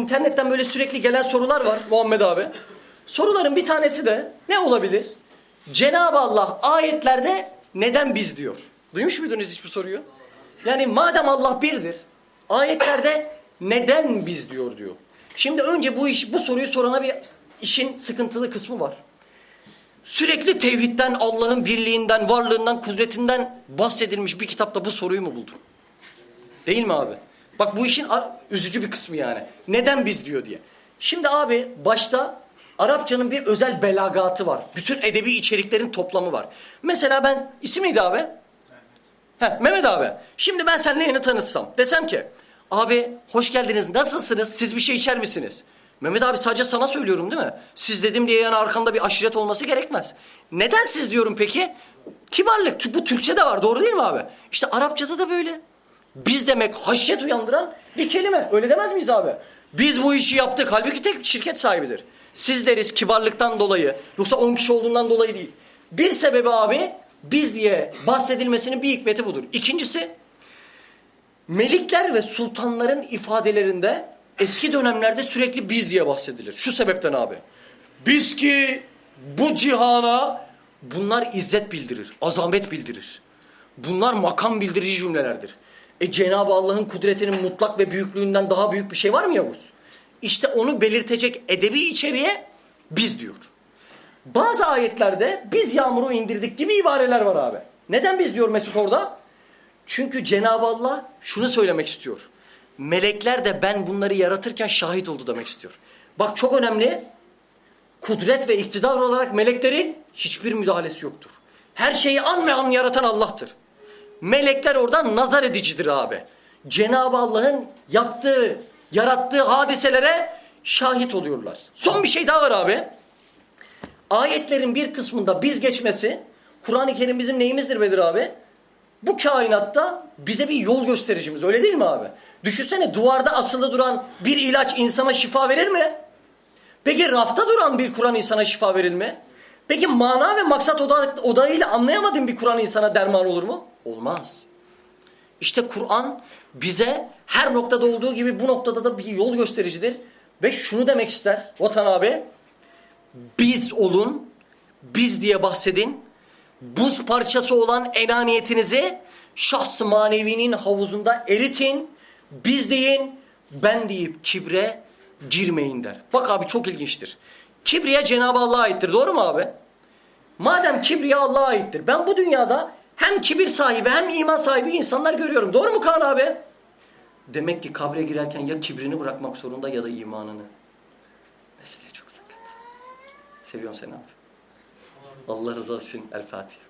İnternetten böyle sürekli gelen sorular var Muhammed abi. Soruların bir tanesi de ne olabilir? Cenab-ı Allah ayetlerde neden biz diyor. Duymuş muydunuz hiç bu soruyu? Yani madem Allah birdir, ayetlerde neden biz diyor diyor. Şimdi önce bu iş bu soruyu sorana bir işin sıkıntılı kısmı var. Sürekli tevhidden, Allah'ın birliğinden, varlığından, kudretinden bahsedilmiş bir kitapta bu soruyu mu buldun? Değil mi abi? Bak bu işin üzücü bir kısmı yani. Neden biz diyor diye. Şimdi abi başta Arapçanın bir özel belagatı var. Bütün edebi içeriklerin toplamı var. Mesela ben isim neydi abi? Heh, Mehmet abi. Şimdi ben seninle yeni tanışsam. Desem ki abi hoş geldiniz nasılsınız siz bir şey içer misiniz? Mehmet abi sadece sana söylüyorum değil mi? Siz dedim diye yani arkamda bir aşiret olması gerekmez. Neden siz diyorum peki? Kibarlık. Bu Türkçe'de var doğru değil mi abi? İşte Arapçada da böyle. Biz demek haşyet uyandıran bir kelime. Öyle demez miyiz abi? Biz bu işi yaptık. Halbuki tek şirket sahibidir. Siz deriz kibarlıktan dolayı. Yoksa 10 kişi olduğundan dolayı değil. Bir sebebi abi biz diye bahsedilmesinin bir hikmeti budur. İkincisi melikler ve sultanların ifadelerinde eski dönemlerde sürekli biz diye bahsedilir. Şu sebepten abi. Biz ki bu cihana bunlar izzet bildirir, azamet bildirir. Bunlar makam bildirici cümlelerdir. E Cenab-ı Allah'ın kudretinin mutlak ve büyüklüğünden daha büyük bir şey var mı Yavuz? İşte onu belirtecek edebi içeriğe biz diyor. Bazı ayetlerde biz yağmuru indirdik gibi ibareler var abi. Neden biz diyor Mesut orada? Çünkü Cenab-ı Allah şunu söylemek istiyor. Melekler de ben bunları yaratırken şahit oldu demek istiyor. Bak çok önemli. Kudret ve iktidar olarak meleklerin hiçbir müdahalesi yoktur. Her şeyi an ve an yaratan Allah'tır. Melekler oradan nazar edicidir abi. Cenab-ı Allah'ın yaptığı, yarattığı hadiselere şahit oluyorlar. Son bir şey daha var abi. Ayetlerin bir kısmında biz geçmesi, Kur'an-ı Kerim bizim neyimizdir Bedir abi? Bu kainatta bize bir yol göstericimiz öyle değil mi abi? Düşünsene duvarda asılı duran bir ilaç insana şifa verir mi? Peki rafta duran bir Kur'an insana şifa verir mi? Peki mana ve maksat oda, odağıyla anlayamadığın bir Kur'an insana derman olur mu? Olmaz. İşte Kur'an bize her noktada olduğu gibi bu noktada da bir yol göstericidir. Ve şunu demek ister Vatan abi. Biz olun, biz diye bahsedin. Buz parçası olan enaniyetinizi şahs manevinin havuzunda eritin. Biz deyin, ben deyip kibre girmeyin der. Bak abi çok ilginçtir. Kibriye Cenab-ı Allah'a aittir. Doğru mu abi? Madem kibriye Allah'a aittir. Ben bu dünyada hem kibir sahibi hem iman sahibi insanlar görüyorum. Doğru mu Kaan abi? Demek ki kabre girerken ya kibrini bırakmak zorunda ya da imanını. Mesele çok sakat. Seviyorum seni abi. Allah rızası için El Fatiha.